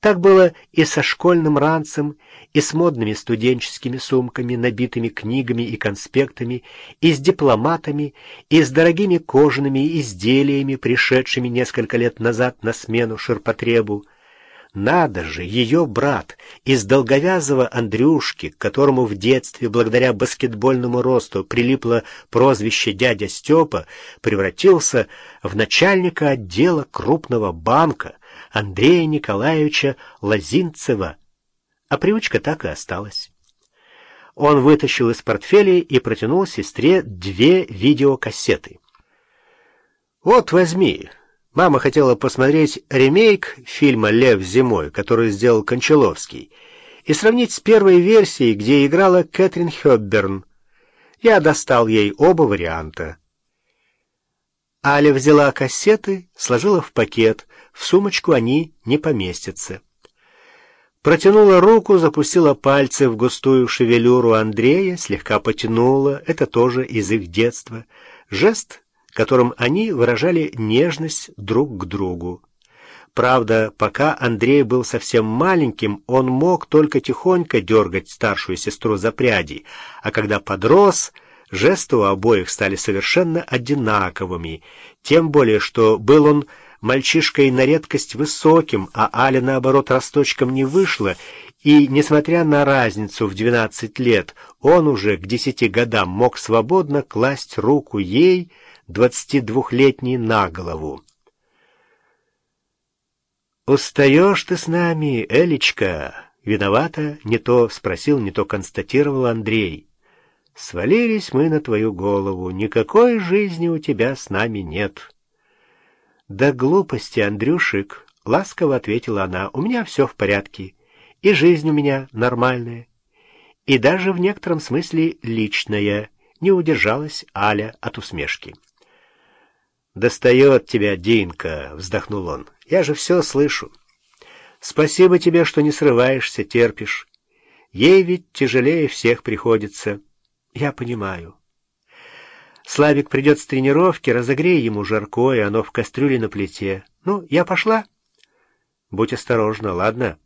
Так было и со школьным ранцем, и с модными студенческими сумками, набитыми книгами и конспектами, и с дипломатами, и с дорогими кожаными изделиями, пришедшими несколько лет назад на смену ширпотребу. Надо же, ее брат из долговязого Андрюшки, к которому в детстве, благодаря баскетбольному росту, прилипло прозвище «дядя Степа», превратился в начальника отдела крупного банка Андрея Николаевича Лозинцева. А привычка так и осталась. Он вытащил из портфеля и протянул сестре две видеокассеты. «Вот, возьми». Мама хотела посмотреть ремейк фильма «Лев зимой», который сделал Кончаловский, и сравнить с первой версией, где играла Кэтрин Хёбберн. Я достал ей оба варианта. Аля взяла кассеты, сложила в пакет. В сумочку они не поместятся. Протянула руку, запустила пальцы в густую шевелюру Андрея, слегка потянула, это тоже из их детства. Жест которым они выражали нежность друг к другу. Правда, пока Андрей был совсем маленьким, он мог только тихонько дергать старшую сестру за пряди, а когда подрос, жесты у обоих стали совершенно одинаковыми, тем более, что был он мальчишкой на редкость высоким, а Аля, наоборот, росточком не вышла, и, несмотря на разницу в двенадцать лет, он уже к десяти годам мог свободно класть руку ей, двадцатидвухлетний на голову. «Устаешь ты с нами, Элечка?» Виновата, не то спросил, не то констатировал Андрей. «Свалились мы на твою голову, никакой жизни у тебя с нами нет». «Да глупости, Андрюшик», — ласково ответила она, — «у меня все в порядке, и жизнь у меня нормальная, и даже в некотором смысле личная», — не удержалась Аля от усмешки. «Достает тебя, Динка!» — вздохнул он. «Я же все слышу. Спасибо тебе, что не срываешься, терпишь. Ей ведь тяжелее всех приходится. Я понимаю. Славик придет с тренировки, разогрей ему жаркое, оно в кастрюле на плите. Ну, я пошла? Будь осторожна, ладно?»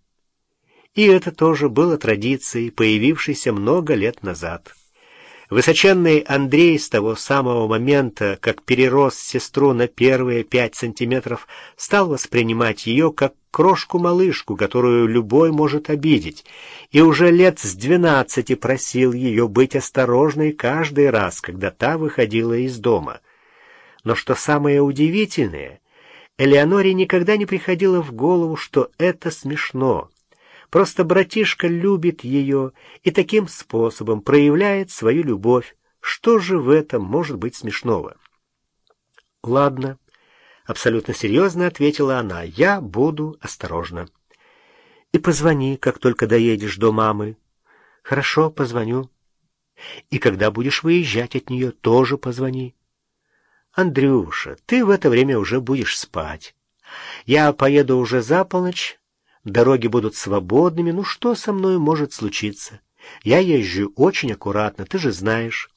И это тоже было традицией, появившейся много лет назад. Высоченный Андрей с того самого момента, как перерос сестру на первые пять сантиметров, стал воспринимать ее как крошку-малышку, которую любой может обидеть, и уже лет с двенадцати просил ее быть осторожной каждый раз, когда та выходила из дома. Но что самое удивительное, Элеоноре никогда не приходило в голову, что это смешно. Просто братишка любит ее и таким способом проявляет свою любовь. Что же в этом может быть смешного? — Ладно, — абсолютно серьезно ответила она, — я буду осторожна. — И позвони, как только доедешь до мамы. — Хорошо, позвоню. — И когда будешь выезжать от нее, тоже позвони. — Андрюша, ты в это время уже будешь спать. Я поеду уже за полночь, Дороги будут свободными, ну что со мной может случиться? Я езжу очень аккуратно, ты же знаешь.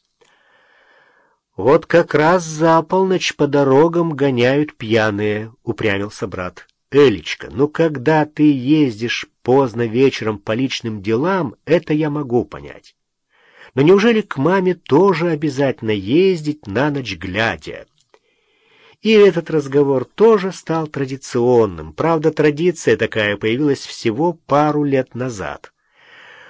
Вот как раз за полночь по дорогам гоняют пьяные, упрямился брат. Элечка, ну когда ты ездишь поздно вечером по личным делам, это я могу понять. Но неужели к маме тоже обязательно ездить на ночь глядя? И этот разговор тоже стал традиционным. Правда, традиция такая появилась всего пару лет назад.